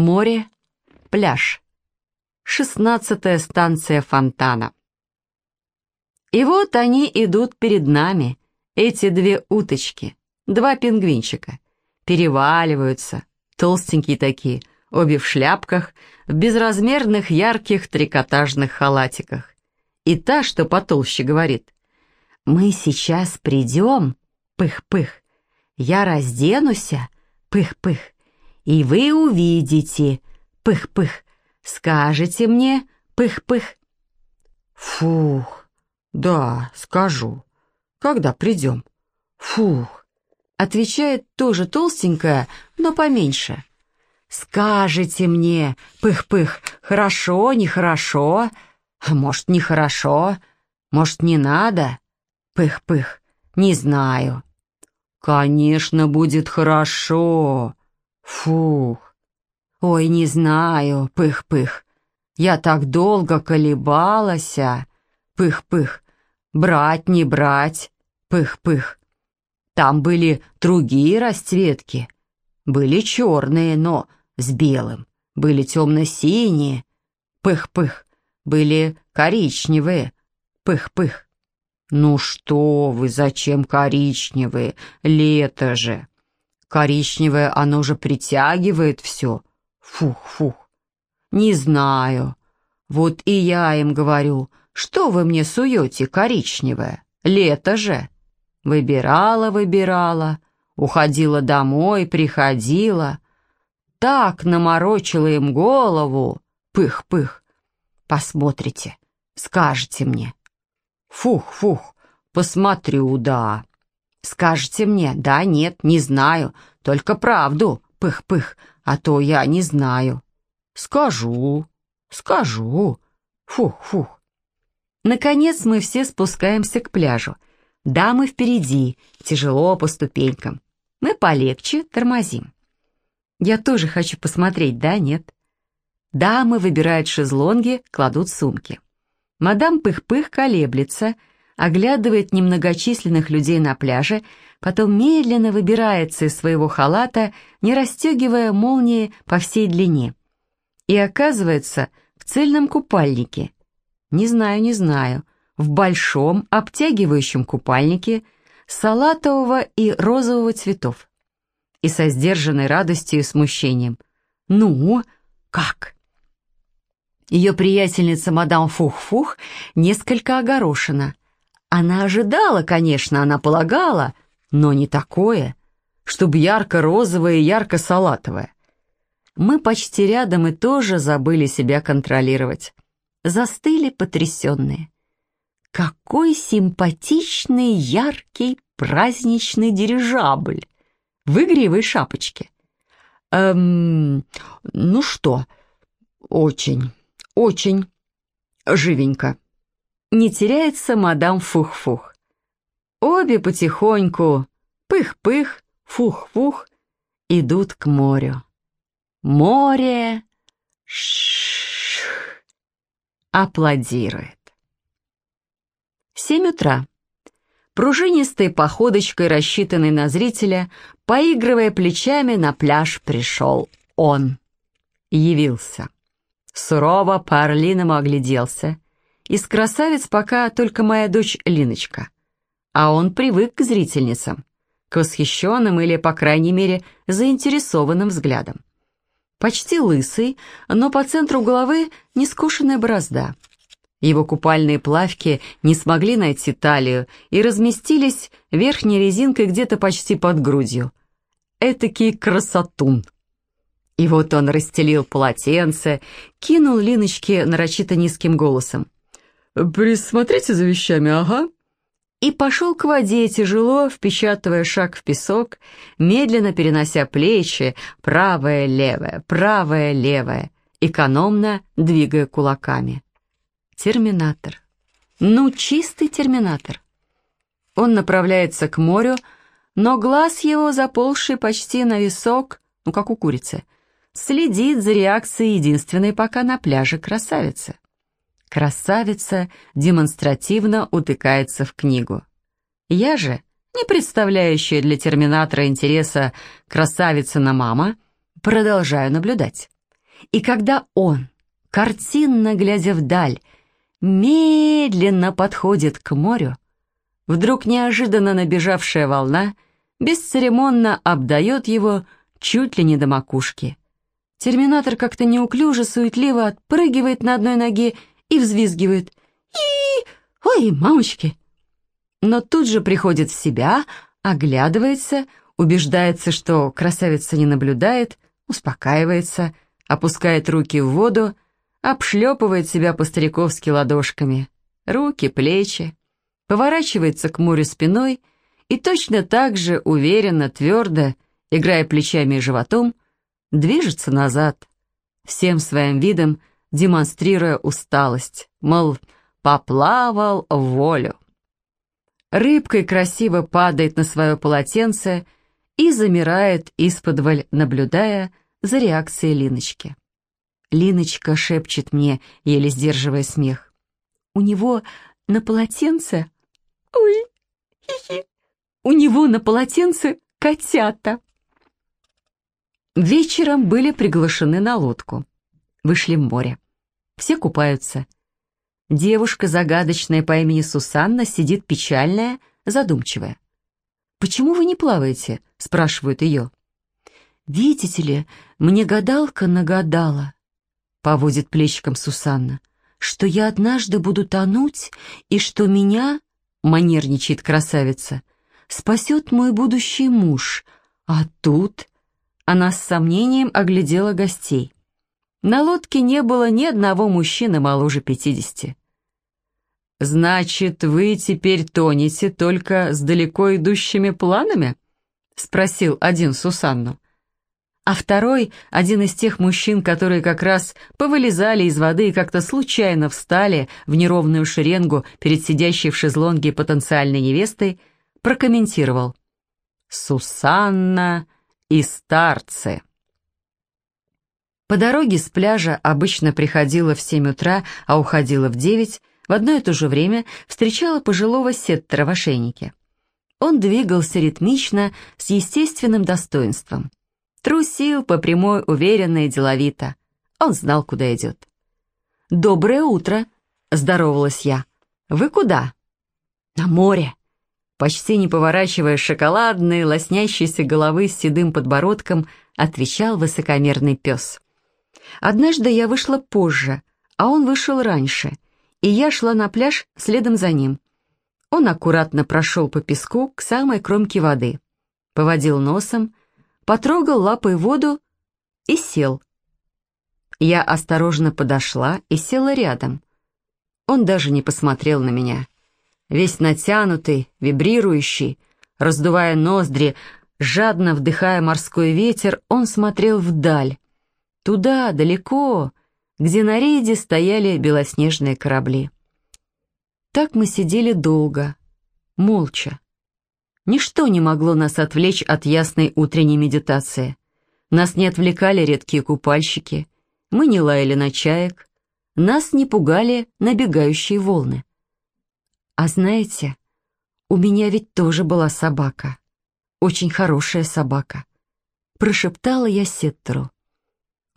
Море, пляж. Шестнадцатая станция фонтана. И вот они идут перед нами, эти две уточки, два пингвинчика. Переваливаются, толстенькие такие, обе в шляпках, в безразмерных ярких трикотажных халатиках. И та, что потолще, говорит, «Мы сейчас придем, пых-пых, я разденуся, пых-пых, и вы увидите, пых-пых, скажете мне, пых-пых». Фух, да, скажу. Когда придем? Фух, отвечает тоже толстенькая, но поменьше. «Скажете мне, пых-пых, хорошо, нехорошо? Может, нехорошо? Может, не надо? Пых-пых, не знаю». «Конечно, будет хорошо. Фух. Ой, не знаю, пых-пых. Я так долго колебалась. Пых-пых. Брать, не брать. Пых-пых. Там были другие расцветки. Были черные, но с белым. Были темно-синие. Пых-пых. Были коричневые. Пых-пых. «Ну что вы, зачем коричневые? Лето же!» «Коричневое, оно же притягивает все. Фух-фух. Не знаю. Вот и я им говорю, что вы мне суете коричневое? Лето же!» Выбирала, выбирала, уходила домой, приходила. Так наморочила им голову. Пых-пых. Посмотрите, скажете мне. Фух-фух, посмотрю, да. Скажете мне, да, нет, не знаю, только правду, пых-пых, а то я не знаю. Скажу, скажу, фух-фух. Наконец мы все спускаемся к пляжу. Дамы впереди, тяжело по ступенькам. Мы полегче, тормозим. Я тоже хочу посмотреть, да, нет? Дамы выбирают шезлонги, кладут сумки. Мадам Пых-Пых колеблется, оглядывает немногочисленных людей на пляже, потом медленно выбирается из своего халата, не расстегивая молнии по всей длине. И оказывается в цельном купальнике. Не знаю, не знаю, в большом обтягивающем купальнике салатового и розового цветов. И со сдержанной радостью и смущением. «Ну, как?» Ее приятельница мадам Фух-Фух несколько огорошена. Она ожидала, конечно, она полагала, но не такое, чтобы ярко-розовое и ярко-салатовое. Мы почти рядом и тоже забыли себя контролировать. Застыли потрясенные. Какой симпатичный, яркий, праздничный дирижабль в игривой шапочке. Эм, ну что, очень очень живенько. Не теряется мадам Фух-Фух. Обе потихоньку, пых-пых, фух-фух, идут к морю. Море ш аплодирует. Семь утра. Пружинистой походочкой, рассчитанной на зрителя, поигрывая плечами, на пляж пришел он. Явился. Сурово по-орлиному огляделся. Из красавиц пока только моя дочь Линочка. А он привык к зрительницам, к восхищенным или, по крайней мере, заинтересованным взглядам. Почти лысый, но по центру головы нескушенная борозда. Его купальные плавки не смогли найти талию и разместились верхней резинкой где-то почти под грудью. Этакий красотун. И вот он расстелил полотенце, кинул Линочке нарочито низким голосом. «Присмотрите за вещами, ага». И пошел к воде, тяжело впечатывая шаг в песок, медленно перенося плечи, правое-левое, правое-левое, экономно двигая кулаками. Терминатор. Ну, чистый терминатор. Он направляется к морю, но глаз его, заползший почти на висок, ну, как у курицы, следит за реакцией единственной пока на пляже красавицы. Красавица демонстративно утыкается в книгу. Я же, не представляющая для терминатора интереса красавица на мама, продолжаю наблюдать. И когда он, картинно глядя вдаль, медленно подходит к морю, вдруг неожиданно набежавшая волна бесцеремонно обдает его чуть ли не до макушки. Терминатор как-то неуклюже, суетливо отпрыгивает на одной ноге и взвизгивает. и Ой, мамочки! Но тут же приходит в себя, оглядывается, убеждается, что красавица не наблюдает, успокаивается, опускает руки в воду, обшлепывает себя по-стариковски ладошками. Руки, плечи. Поворачивается к морю спиной и точно так же уверенно, твердо, играя плечами и животом, движется назад, всем своим видом демонстрируя усталость, мол, поплавал в волю. Рыбкой красиво падает на свое полотенце и замирает исподволь, наблюдая за реакцией Линочки. Линочка шепчет мне, еле сдерживая смех. У него на полотенце... Ой, хи-хи. У него на полотенце котята. Вечером были приглашены на лодку. Вышли в море. Все купаются. Девушка, загадочная по имени Сусанна, сидит печальная, задумчивая. «Почему вы не плаваете?» — спрашивают ее. «Видите ли, мне гадалка нагадала», — поводит плечиком Сусанна, «что я однажды буду тонуть, и что меня, — манерничает красавица, — спасет мой будущий муж, а тут...» Она с сомнением оглядела гостей. На лодке не было ни одного мужчины моложе пятидесяти. «Значит, вы теперь тонете только с далеко идущими планами?» — спросил один Сусанну. А второй, один из тех мужчин, которые как раз повылезали из воды и как-то случайно встали в неровную шеренгу перед сидящей в шезлонге потенциальной невестой, прокомментировал. «Сусанна и старцы». По дороге с пляжа обычно приходила в семь утра, а уходила в девять, в одно и то же время встречала пожилого сеттера в ошейнике. Он двигался ритмично, с естественным достоинством. Трусил по прямой, уверенно и деловито. Он знал, куда идет. «Доброе утро!» — здоровалась я. «Вы куда?» «На море!» Почти не поворачивая шоколадной, лоснящейся головы с седым подбородком, отвечал высокомерный пес. Однажды я вышла позже, а он вышел раньше — и я шла на пляж следом за ним. Он аккуратно прошел по песку к самой кромке воды, поводил носом, потрогал лапой воду и сел. Я осторожно подошла и села рядом. Он даже не посмотрел на меня. Весь натянутый, вибрирующий, раздувая ноздри, жадно вдыхая морской ветер, он смотрел вдаль. Туда, далеко, где на рейде стояли белоснежные корабли. Так мы сидели долго, молча. Ничто не могло нас отвлечь от ясной утренней медитации. Нас не отвлекали редкие купальщики, мы не лаяли на чаек, нас не пугали набегающие волны. А знаете, у меня ведь тоже была собака, очень хорошая собака. Прошептала я Сеттеру.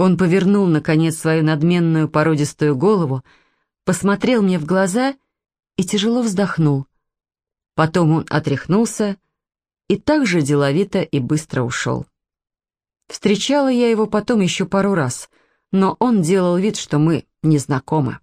Он повернул, наконец, свою надменную породистую голову, посмотрел мне в глаза и тяжело вздохнул. Потом он отряхнулся и так же деловито и быстро ушел. Встречала я его потом еще пару раз, но он делал вид, что мы не знакомы.